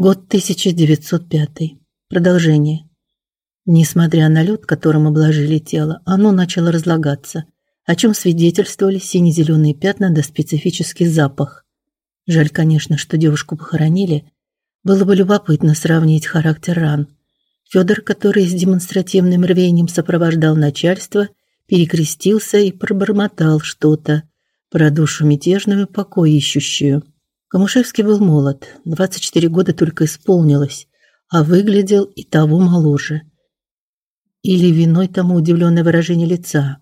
Год 1905. Продолжение. Несмотря на лед, которым обложили тело, оно начало разлагаться, о чем свидетельствовали сине зеленые пятна да специфический запах. Жаль, конечно, что девушку похоронили. Было бы любопытно сравнить характер ран. Федор, который с демонстративным рвением сопровождал начальство, перекрестился и пробормотал что-то про душу мятежную, покой ищущую. Камушевский был молод, 24 года только исполнилось, а выглядел и того моложе. Или виной тому удивленное выражение лица.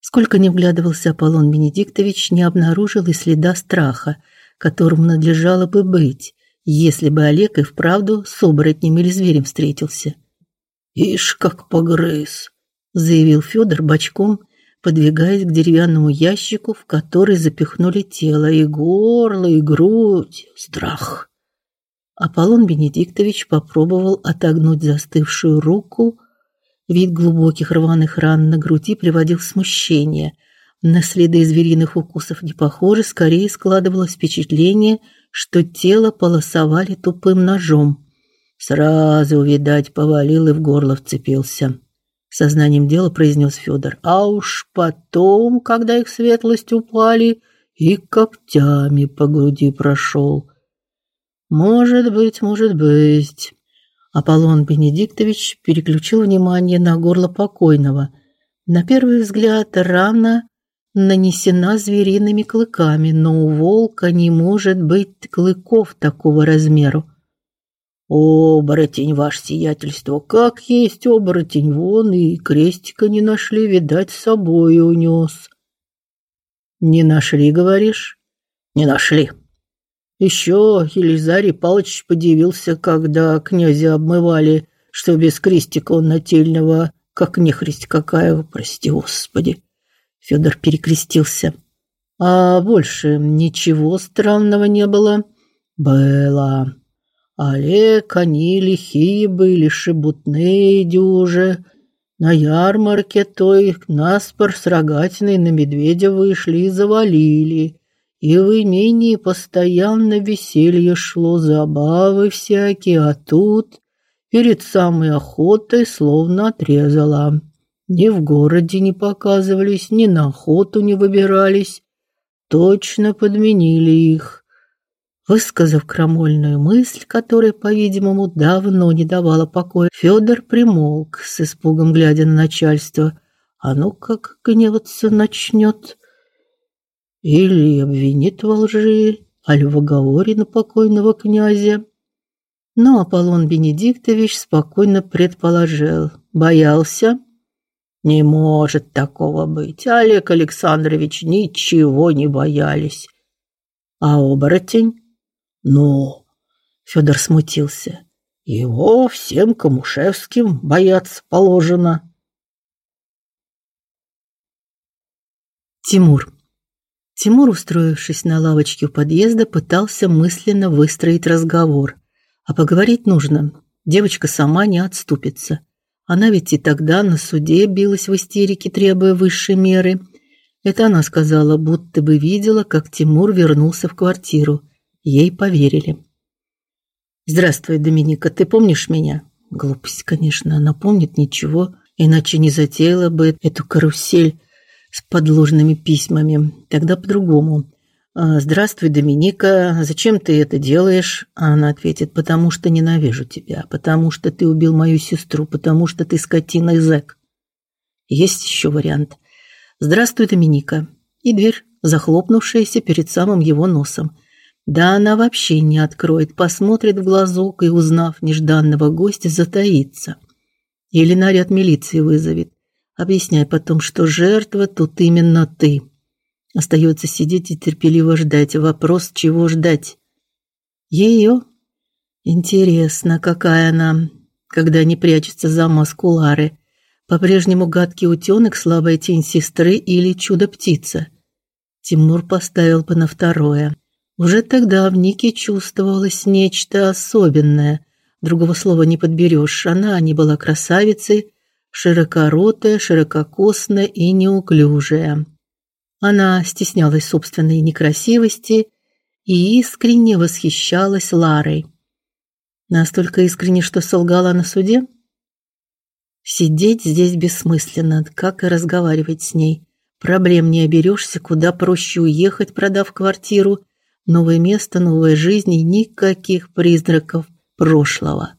Сколько ни вглядывался Аполлон Бенедиктович, не обнаружил и следа страха, которому надлежало бы быть, если бы Олег и вправду с оборотнем или зверем встретился. «Ишь, как погрыз!» – заявил Федор бочком подвигаясь к деревянному ящику, в который запихнули тело и горло, и грудь. Страх. Аполлон Бенедиктович попробовал отогнуть застывшую руку. Вид глубоких рваных ран на груди приводил в смущение. На следы звериных укусов не похоже, скорее складывалось впечатление, что тело полосовали тупым ножом. Сразу, видать, повалил и в горло вцепился сознанием дела произнес Федор. А уж потом, когда их светлость упали, и когтями по груди прошел. Может быть, может быть. Аполлон Бенедиктович переключил внимание на горло покойного. На первый взгляд рана нанесена звериными клыками, но у волка не может быть клыков такого размера. «Оборотень, ваше сиятельство, как есть оборотень, вон и крестика не нашли, видать, с собой унес». «Не нашли, говоришь?» «Не нашли». Еще Елизарий Павлович подивился, когда князя обмывали, что без крестика он нательного, как нехресть какая, прости господи. Федор перекрестился. А больше ничего странного не было. Было. Олег, они лихие были, шебутные дюже. На ярмарке той наспор с рогатиной на медведя вышли и завалили. И в имении постоянно веселье шло, забавы всякие, а тут перед самой охотой словно отрезала. Ни в городе не показывались, ни на охоту не выбирались. Точно подменили их. Высказав крамольную мысль, которая, по-видимому, давно не давала покоя, Федор примолк, с испугом глядя на начальство. А ну как гневаться начнет. Или обвинит во лжи, али в оговоре на покойного князя. Но Аполлон Бенедиктович спокойно предположил. Боялся? Не может такого быть. Олег Александрович ничего не боялись. А оборотень? Но Федор смутился. Его всем Камушевским бояться положено. Тимур. Тимур, устроившись на лавочке у подъезда, пытался мысленно выстроить разговор. А поговорить нужно. Девочка сама не отступится. Она ведь и тогда на суде билась в истерике, требуя высшей меры. Это она сказала, будто бы видела, как Тимур вернулся в квартиру. Ей поверили. Здравствуй, Доминика, ты помнишь меня? Глупость, конечно, она помнит ничего, иначе не затеяла бы эту карусель с подложными письмами. Тогда по-другому. «А, Здравствуй, Доминика. Зачем ты это делаешь? Она ответит: потому что ненавижу тебя, потому что ты убил мою сестру, потому что ты скотина и зэк. Есть еще вариант. Здравствуй, Доминика. И дверь, захлопнувшаяся перед самым его носом. Да она вообще не откроет, посмотрит в глазок и, узнав нежданного гостя, затаится. Или наряд милиции вызовет, объясняя потом, что жертва тут именно ты. Остается сидеть и терпеливо ждать. Вопрос, чего ждать? Ее? Интересно, какая она, когда не прячется за маску Лары. По-прежнему гадкий утенок, слабая тень сестры или чудо-птица. Тимур поставил бы на второе. Уже тогда в Нике чувствовалось нечто особенное. Другого слова не подберешь. Она не была красавицей, широкоротая, ширококосная и неуклюжая. Она стеснялась собственной некрасивости и искренне восхищалась Ларой. Настолько искренне, что солгала на суде? Сидеть здесь бессмысленно, как и разговаривать с ней. Проблем не оберешься, куда проще уехать, продав квартиру. Новое место, новая жизнь и никаких призраков прошлого.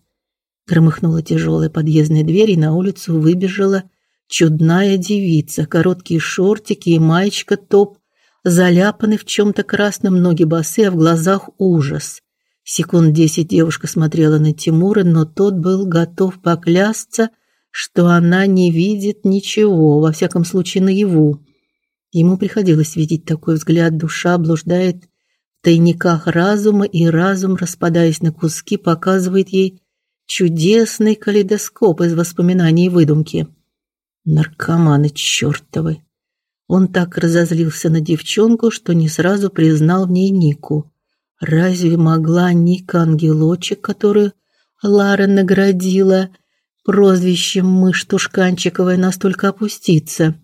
Громыхнула тяжелая подъездная дверь, и на улицу выбежала чудная девица. Короткие шортики и маечка топ, заляпаны в чем то красном, ноги босые, а в глазах ужас. Секунд десять девушка смотрела на Тимура, но тот был готов поклясться, что она не видит ничего, во всяком случае наяву. Ему приходилось видеть такой взгляд, душа блуждает тайниках разума, и разум, распадаясь на куски, показывает ей чудесный калейдоскоп из воспоминаний и выдумки. Наркоманы чертовы. Он так разозлился на девчонку, что не сразу признал в ней Нику. Разве могла Ника Ангелочек, которую Лара наградила прозвищем мышь Тушканчиковой, настолько опуститься?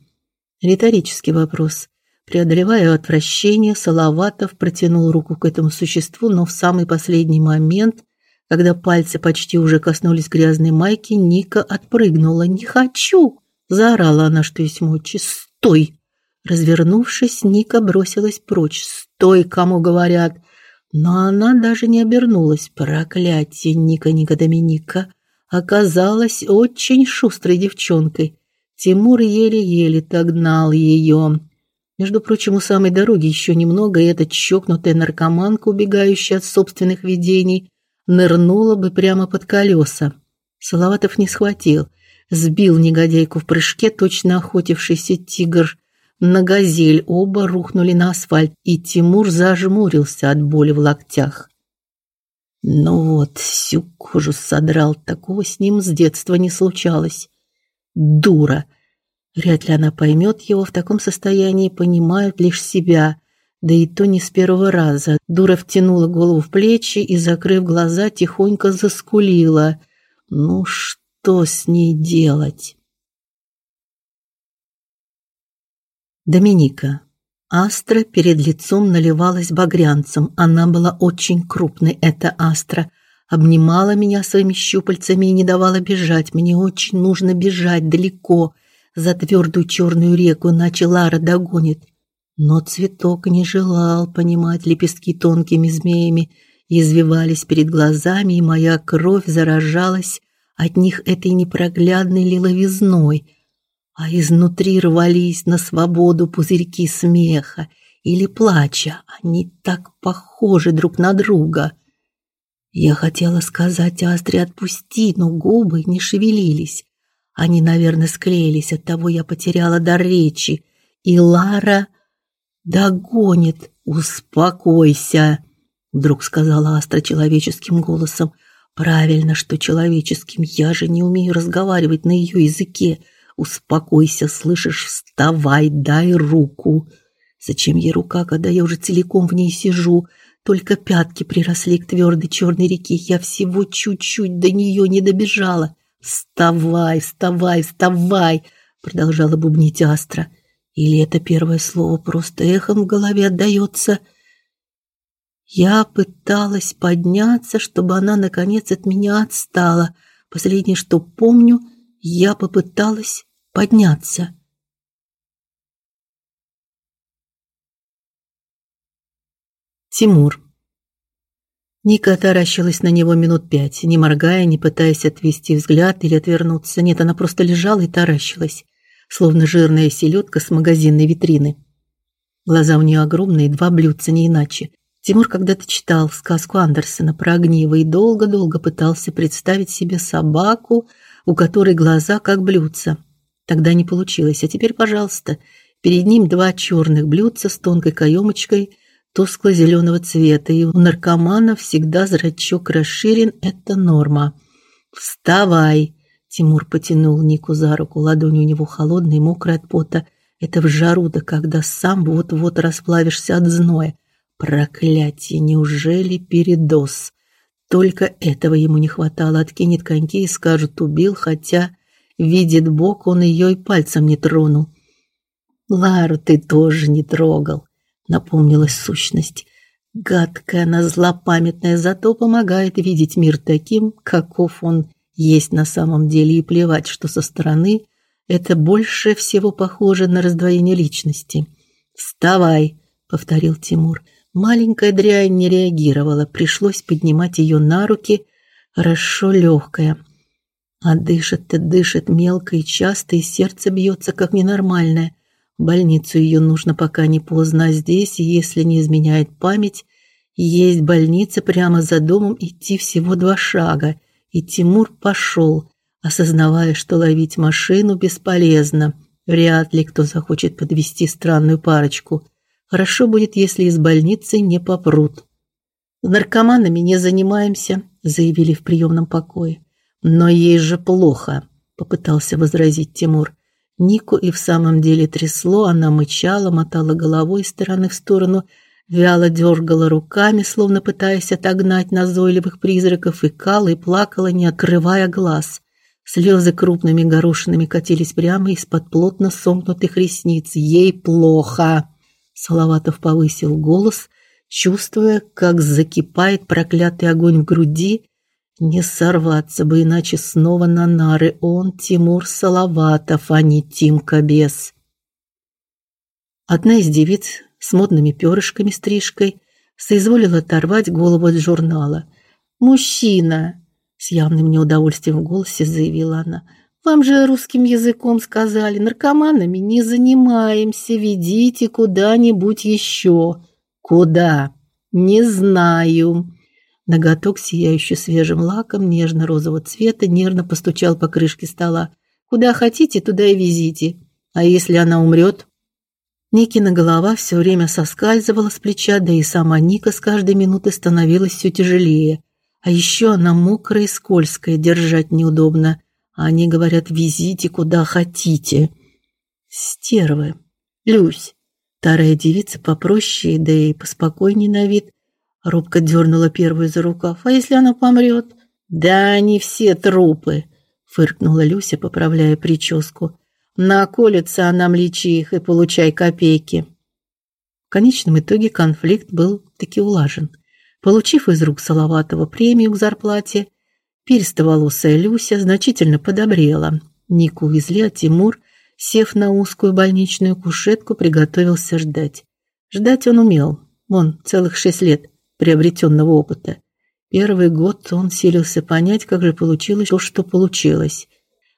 Риторический вопрос. Преодолевая отвращение, Салаватов протянул руку к этому существу, но в самый последний момент, когда пальцы почти уже коснулись грязной майки, Ника отпрыгнула. "Не хочу!" заорала она, что есть мочи. "Стой!" Развернувшись, Ника бросилась прочь. "Стой, кому говорят!" Но она даже не обернулась. Проклятие, Ника Ника Доминика оказалась очень шустрой девчонкой. Тимур еле-еле догнал ее. Между прочим, у самой дороги еще немного, и эта чокнутая наркоманка, убегающая от собственных видений, нырнула бы прямо под колеса. Салаватов не схватил, сбил негодяйку в прыжке, точно охотившийся тигр на газель оба рухнули на асфальт, и Тимур зажмурился от боли в локтях. Ну вот, всю кожу содрал, такого с ним с детства не случалось. Дура. Вряд ли она поймет его в таком состоянии, понимают лишь себя. Да и то не с первого раза. Дура втянула голову в плечи и, закрыв глаза, тихонько заскулила. Ну что с ней делать? Доминика. Астра перед лицом наливалась багрянцем. Она была очень крупной, эта Астра. Обнимала меня своими щупальцами и не давала бежать. Мне очень нужно бежать далеко, за твердую черную реку, иначе Лара догонит. Но цветок не желал понимать, лепестки тонкими змеями извивались перед глазами, и моя кровь заражалась от них этой непроглядной лиловизной – а изнутри рвались на свободу пузырьки смеха или плача. Они так похожи друг на друга. Я хотела сказать Астре отпусти, но губы не шевелились. Они, наверное, склеились, оттого я потеряла дар речи. И Лара догонит. Успокойся, вдруг сказала Астра человеческим голосом. Правильно, что человеческим. Я же не умею разговаривать на ее языке. Успокойся, слышишь? Вставай, дай руку. Зачем ей рука, когда я уже целиком в ней сижу? Только пятки приросли к твердой черной реке. Я всего чуть-чуть до нее не добежала. Вставай, вставай, вставай, продолжала бубнить Астра. Или это первое слово просто эхом в голове отдаётся? Я пыталась подняться, чтобы она наконец от меня отстала. Последнее, что помню, я попыталась подняться. Тимур. Ника таращилась на него минут пять, не моргая, не пытаясь отвести взгляд или отвернуться. Нет, она просто лежала и таращилась, словно жирная селедка с магазинной витрины. Глаза у нее огромные, два блюдца не иначе. Тимур когда-то читал сказку Андерсена про огниво и долго-долго пытался представить себе собаку, у которой глаза как блюдца. Тогда не получилось, а теперь, пожалуйста, перед ним два черных блюдца с тонкой каемочкой тускло зеленого цвета, и у наркомана всегда зрачок расширен это норма. Вставай, Тимур потянул Нику за руку, ладонь у него холодная и мокрая от пота. Это в жару, да когда сам вот-вот расплавишься от зноя. Проклятие, неужели передоз? Только этого ему не хватало. Откинет коньки и скажет убил, хотя видит Бог, он ее и пальцем не тронул. Лару ты тоже не трогал, напомнилась сущность. Гадкая она злопамятная, зато помогает видеть мир таким, каков он есть на самом деле, и плевать, что со стороны это больше всего похоже на раздвоение личности. "Вставай", повторил Тимур. Маленькая дрянь не реагировала, пришлось поднимать ее на руки, хорошо легкая. А дышит-то дышит мелко и часто, и сердце бьется как ненормальное. В больницу ее нужно пока не поздно, а здесь, если не изменяет память, есть больница прямо за домом, идти всего два шага. И Тимур пошел, осознавая, что ловить машину бесполезно. Вряд ли кто захочет подвести странную парочку. Хорошо будет, если из больницы не попрут. Наркоманами не занимаемся, заявили в приемном покое. Но ей же плохо, попытался возразить Тимур. Нику и в самом деле трясло, она мычала, мотала головой из стороны в сторону, вяло дергала руками, словно пытаясь отогнать назойливых призраков, и кала и плакала, не открывая глаз. Слезы крупными горошинами катились прямо из-под плотно сомкнутых ресниц. Ей плохо. Салаватов повысил голос, чувствуя, как закипает проклятый огонь в груди, не сорваться бы иначе снова на нары. Он Тимур Салаватов, а не Тимка Бес. Одна из девиц с модными перышками стрижкой соизволила оторвать голову от журнала. «Мужчина!» – с явным неудовольствием в голосе заявила она. «Вам же русским языком сказали, наркоманами не занимаемся, ведите куда-нибудь еще». «Куда?» «Не знаю». Ноготок, сияющий свежим лаком нежно-розового цвета, нервно постучал по крышке стола. Куда хотите, туда и везите. А если она умрет?» Никина голова все время соскальзывала с плеча, да и сама Ника с каждой минутой становилась все тяжелее. А еще она мокрая и скользкая, держать неудобно. А они говорят: "Везите куда хотите". Стервы. Люсь, старая девица попроще, да и поспокойнее на вид, Робко дернула первую за рукав. А если она помрет? Да они все трупы, фыркнула Люся, поправляя прическу. Наколется она млечи их и получай копейки. В конечном итоге конфликт был таки улажен. Получив из рук Салаватова премию к зарплате, перстоволосая Люся значительно подобрела. Нику увезли, а Тимур, сев на узкую больничную кушетку, приготовился ждать. Ждать он умел. Он целых шесть лет приобретенного опыта. Первый год он силился понять, как же получилось то, что получилось.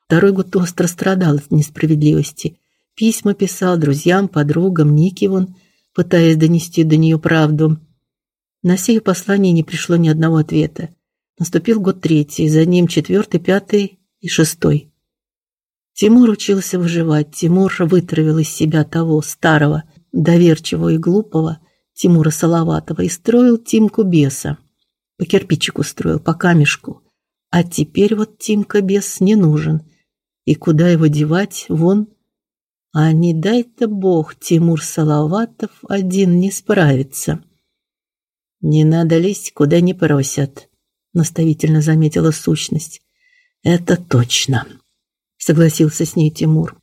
Второй год остро страдал от несправедливости. Письма писал друзьям, подругам, Нике вон, пытаясь донести до нее правду. На сие послание не пришло ни одного ответа. Наступил год третий, за ним четвертый, пятый и шестой. Тимур учился выживать. Тимур вытравил из себя того старого, доверчивого и глупого, Тимура Салаватова и строил Тимку Беса. По кирпичику строил, по камешку. А теперь вот Тимка Бес не нужен. И куда его девать? Вон. А не дай-то бог, Тимур Салаватов один не справится. Не надо лезть, куда не просят, наставительно заметила сущность. Это точно, согласился с ней Тимур.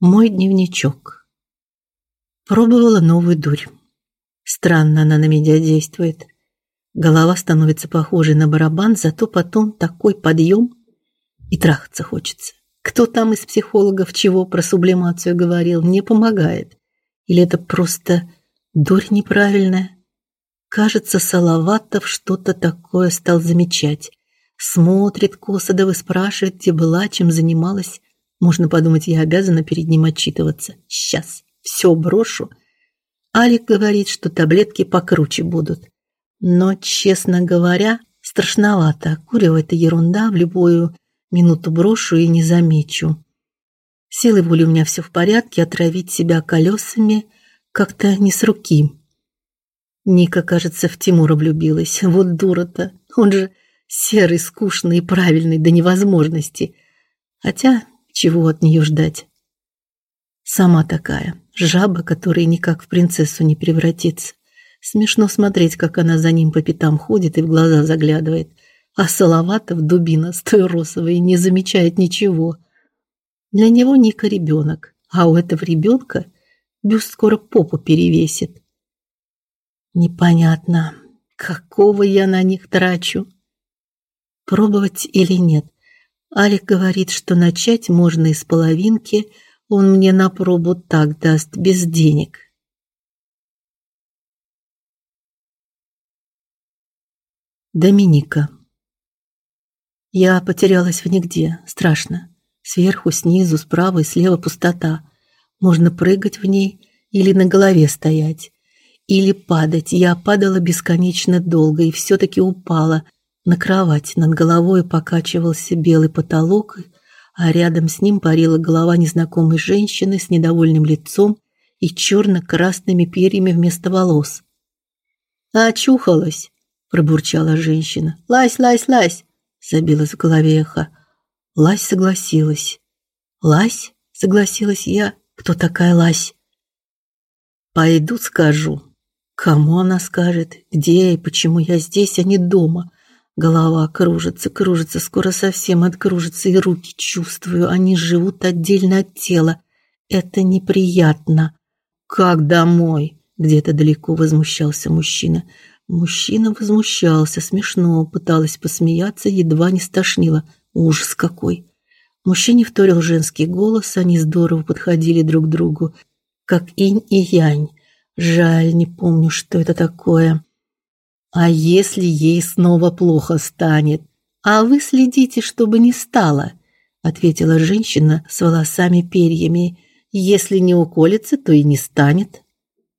Мой дневничок. Пробовала новую дурь. Странно она на меня действует. Голова становится похожей на барабан, зато потом такой подъем и трахаться хочется. Кто там из психологов чего про сублимацию говорил, не помогает. Или это просто дурь неправильная? Кажется, Салаватов что-то такое стал замечать. Смотрит косо да выспрашивает, где была, чем занималась. Можно подумать, я обязана перед ним отчитываться. Сейчас все брошу. Алик говорит, что таблетки покруче будут. Но, честно говоря, страшновато. Курево это ерунда, в любую минуту брошу и не замечу. Силы воли у меня все в порядке, отравить себя колесами как-то не с руки. Ника, кажется, в Тимура влюбилась. Вот дура-то. Он же серый, скучный и правильный до невозможности. Хотя чего от нее ждать? Сама такая, жаба, которая никак в принцессу не превратится. Смешно смотреть, как она за ним по пятам ходит и в глаза заглядывает, а Салаватов, дубина стойросовый, не замечает ничего. Для него Ника ребенок, а у этого ребенка бюст скоро попу перевесит. Непонятно, какого я на них трачу. Пробовать или нет? Алик говорит, что начать можно из половинки, он мне на пробу так даст без денег. Доминика. Я потерялась в нигде, страшно. Сверху, снизу, справа и слева пустота. Можно прыгать в ней или на голове стоять, или падать. Я падала бесконечно долго и все таки упала на кровать. Над головой покачивался белый потолок, а рядом с ним парила голова незнакомой женщины с недовольным лицом и черно красными перьями вместо волос. Очухалась пробурчала женщина. Лась, лась, лась, забилось в голове эхо. Лась согласилась. Лась, согласилась я. Кто такая Лась? Пойду скажу. Кому она скажет? Где и почему я здесь, а не дома? Голова кружится, кружится, скоро совсем откружится, и руки чувствую, они живут отдельно от тела. Это неприятно. Как домой? Где-то далеко возмущался мужчина. Мужчина возмущался, смешно, пыталась посмеяться, едва не стошнило. Ужас какой! Мужчине вторил женский голос, они здорово подходили друг к другу, как инь и янь. Жаль, не помню, что это такое. А если ей снова плохо станет? А вы следите, чтобы не стало, ответила женщина с волосами-перьями. Если не уколется, то и не станет.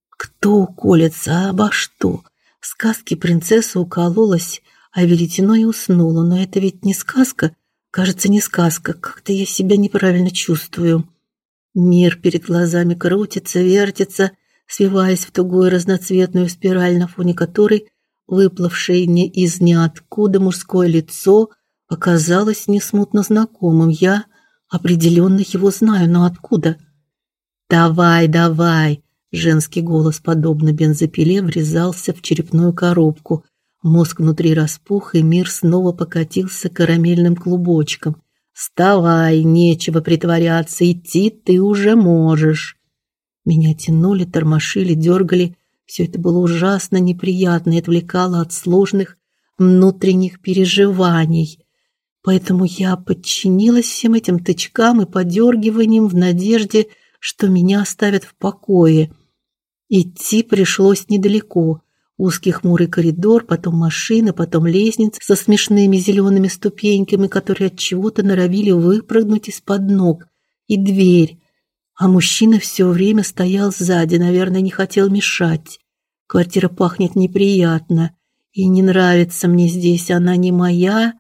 Кто уколется, обо что? В сказке принцесса укололась, а веретено и уснула, но это ведь не сказка. Кажется, не сказка. Как-то я себя неправильно чувствую. Мир перед глазами крутится, вертится, свиваясь в тугую разноцветную спираль, на фоне которой выплывшее не из ниоткуда мужское лицо показалось несмутно знакомым. Я определенно его знаю, но откуда? Давай, давай, Женский голос, подобно бензопиле, врезался в черепную коробку. Мозг внутри распух, и мир снова покатился карамельным клубочком. «Вставай, нечего притворяться, идти ты уже можешь!» Меня тянули, тормошили, дергали. Все это было ужасно неприятно и отвлекало от сложных внутренних переживаний. Поэтому я подчинилась всем этим тычкам и подергиваниям в надежде, что меня оставят в покое. Идти пришлось недалеко. Узкий хмурый коридор, потом машина, потом лестница со смешными зелеными ступеньками, которые от чего-то норовили выпрыгнуть из-под ног, и дверь. А мужчина все время стоял сзади, наверное, не хотел мешать. Квартира пахнет неприятно, и не нравится мне здесь, она не моя.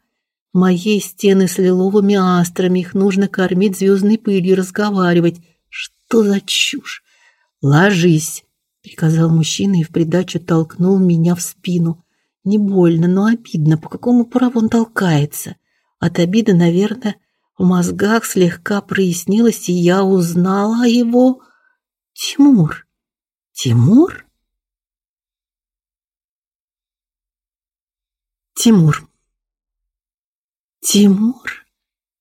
Моей стены с лиловыми астрами, их нужно кормить звездной пылью, разговаривать. Что за чушь? Ложись приказал мужчина и в придачу толкнул меня в спину. Не больно, но обидно, по какому праву он толкается. От обиды, наверное, в мозгах слегка прояснилось, и я узнала его Тимур. Тимур? Тимур. Тимур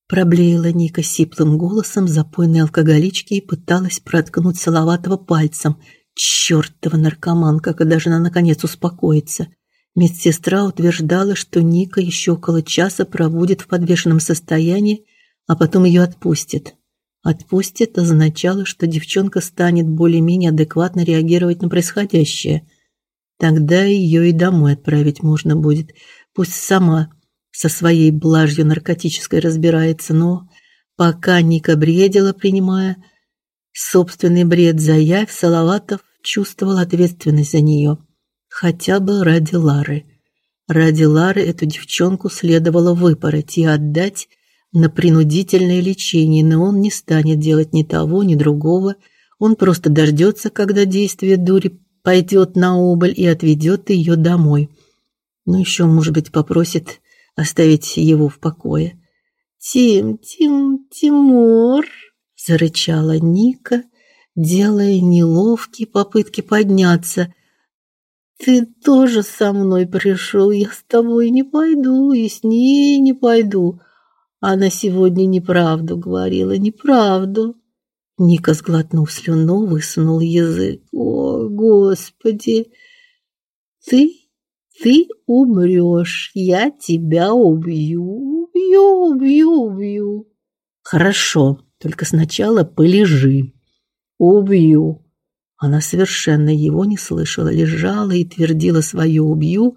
проблеяла Ника сиплым голосом запойной алкоголички и пыталась проткнуть Салаватова пальцем, Чёртова наркоманка, когда же она наконец успокоится. Медсестра утверждала, что Ника еще около часа проводит в подвешенном состоянии, а потом ее отпустит. Отпустит означало, что девчонка станет более-менее адекватно реагировать на происходящее. Тогда ее и домой отправить можно будет. Пусть сама со своей блажью наркотической разбирается, но пока Ника бредила, принимая собственный бред за явь, Салаватов чувствовал ответственность за нее, хотя бы ради Лары. Ради Лары эту девчонку следовало выпороть и отдать на принудительное лечение, но он не станет делать ни того, ни другого. Он просто дождется, когда действие дури пойдет на убыль и отведет ее домой. Ну еще, может быть, попросит оставить его в покое. Тим, Тим, Тимур, зарычала Ника делая неловкие попытки подняться. Ты тоже со мной пришел, я с тобой не пойду и с ней не пойду. Она сегодня неправду говорила, неправду. Ника, сглотнув слюну, высунул язык. О, господи. Ты ты умрёшь, Я тебя убью. Убью, убью, убью. Хорошо, только сначала полежи. Убью. Она совершенно его не слышала, лежала и твердила свое убью,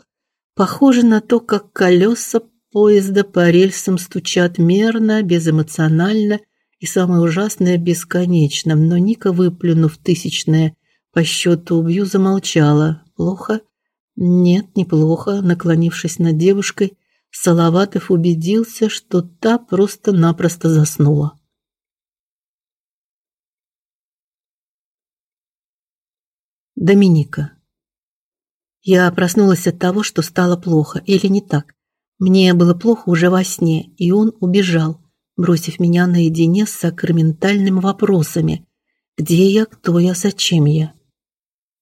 похоже на то, как колеса поезда по рельсам стучат мерно, безэмоционально и самое ужасное бесконечно. Но Ника, выплюнув тысячное по счету убью, замолчала. Плохо? Нет, неплохо. Наклонившись над девушкой, Салаватов убедился, что та просто-напросто заснула. Доминика. Я проснулась от того, что стало плохо, или не так. Мне было плохо уже во сне, и он убежал, бросив меня наедине с сакраментальными вопросами: где я, кто я, зачем я.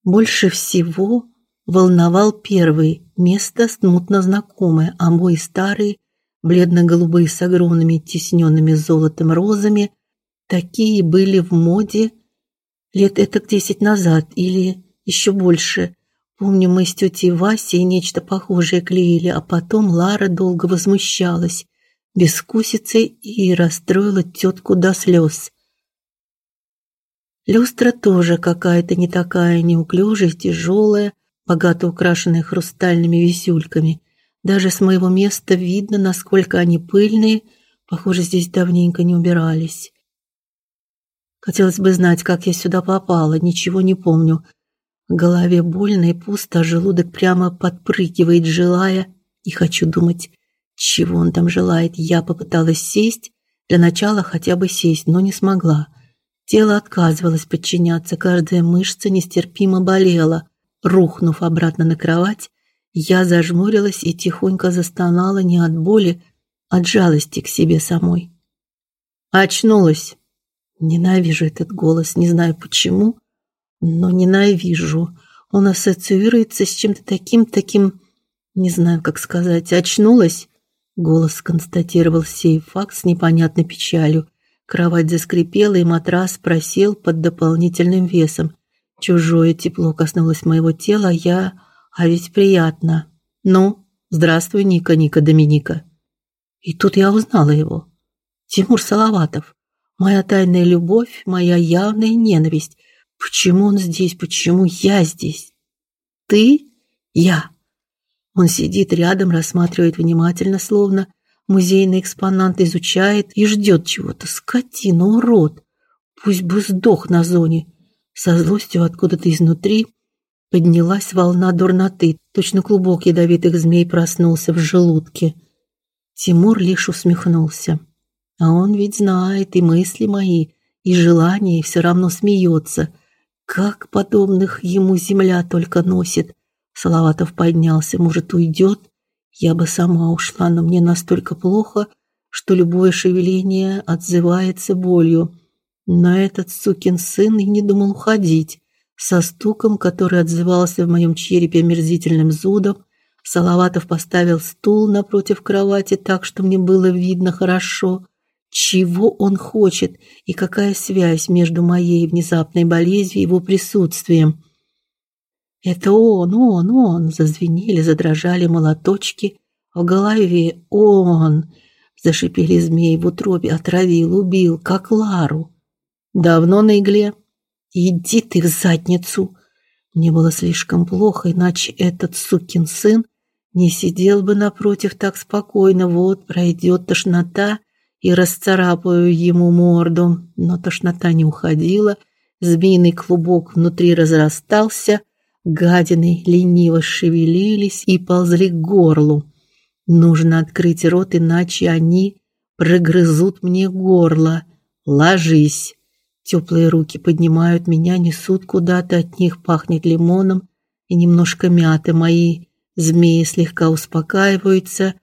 Больше всего волновал первый, место смутно знакомое, а мой старый, бледно-голубые с огромными тисненными золотом розами, такие были в моде лет это десять назад или еще больше. Помню, мы с тетей Васей нечто похожее клеили, а потом Лара долго возмущалась бескусицей и расстроила тетку до слез. Люстра тоже какая-то не такая неуклюжая, тяжелая, богато украшенная хрустальными висюльками. Даже с моего места видно, насколько они пыльные. Похоже, здесь давненько не убирались. Хотелось бы знать, как я сюда попала, ничего не помню. Голове больно и пусто, а желудок прямо подпрыгивает, желая, и хочу думать, чего он там желает. Я попыталась сесть, для начала хотя бы сесть, но не смогла. Тело отказывалось подчиняться, каждая мышца нестерпимо болела. Рухнув обратно на кровать, я зажмурилась и тихонько застонала не от боли, а от жалости к себе самой. Очнулась. Ненавижу этот голос, не знаю почему, но ненавижу. Он ассоциируется с чем-то таким, таким, не знаю, как сказать. Очнулась? Голос констатировал сей факт с непонятной печалью. Кровать заскрипела, и матрас просел под дополнительным весом. Чужое тепло коснулось моего тела, а я... А ведь приятно. Ну, здравствуй, Ника, Ника Доминика. И тут я узнала его. Тимур Салаватов. Моя тайная любовь, моя явная ненависть. Почему он здесь? Почему я здесь? Ты? Я. Он сидит рядом, рассматривает внимательно, словно музейный экспонат изучает и ждет чего-то. Скотина, урод. Пусть бы сдох на зоне. Со злостью откуда-то изнутри поднялась волна дурноты. Точно клубок ядовитых змей проснулся в желудке. Тимур лишь усмехнулся. А он ведь знает и мысли мои, и желания, и все равно смеется. Как подобных ему земля только носит. Салаватов поднялся, может, уйдет? Я бы сама ушла, но мне настолько плохо, что любое шевеление отзывается болью. Но этот сукин сын и не думал уходить. Со стуком, который отзывался в моем черепе мерзительным зудом, Салаватов поставил стул напротив кровати так, что мне было видно хорошо, чего он хочет и какая связь между моей внезапной болезнью и его присутствием. Это он, он, он, зазвенели, задрожали молоточки в голове. Он, зашипели змеи в утробе, отравил, убил, как Лару. Давно на игле. Иди ты в задницу. Мне было слишком плохо, иначе этот сукин сын не сидел бы напротив так спокойно. Вот пройдет тошнота, и расцарапаю ему морду, но тошнота не уходила, змеиный клубок внутри разрастался, гадины лениво шевелились и ползли к горлу. Нужно открыть рот, иначе они прогрызут мне горло. Ложись. Теплые руки поднимают меня, несут куда-то, от них пахнет лимоном и немножко мяты. Мои змеи слегка успокаиваются.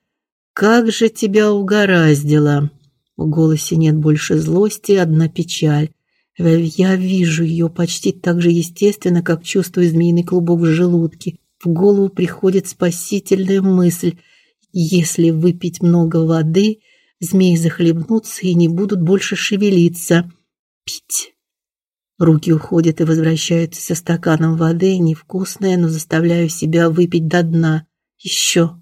Как же тебя угораздило. В голосе нет больше злости, одна печаль. Я вижу ее почти так же естественно, как чувствую змеиный клубок в желудке. В голову приходит спасительная мысль: если выпить много воды, змеи захлебнутся и не будут больше шевелиться. Пить. Руки уходят и возвращаются со стаканом воды, невкусная, но заставляю себя выпить до дна. Еще,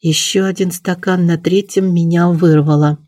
еще один стакан на третьем меня вырвало.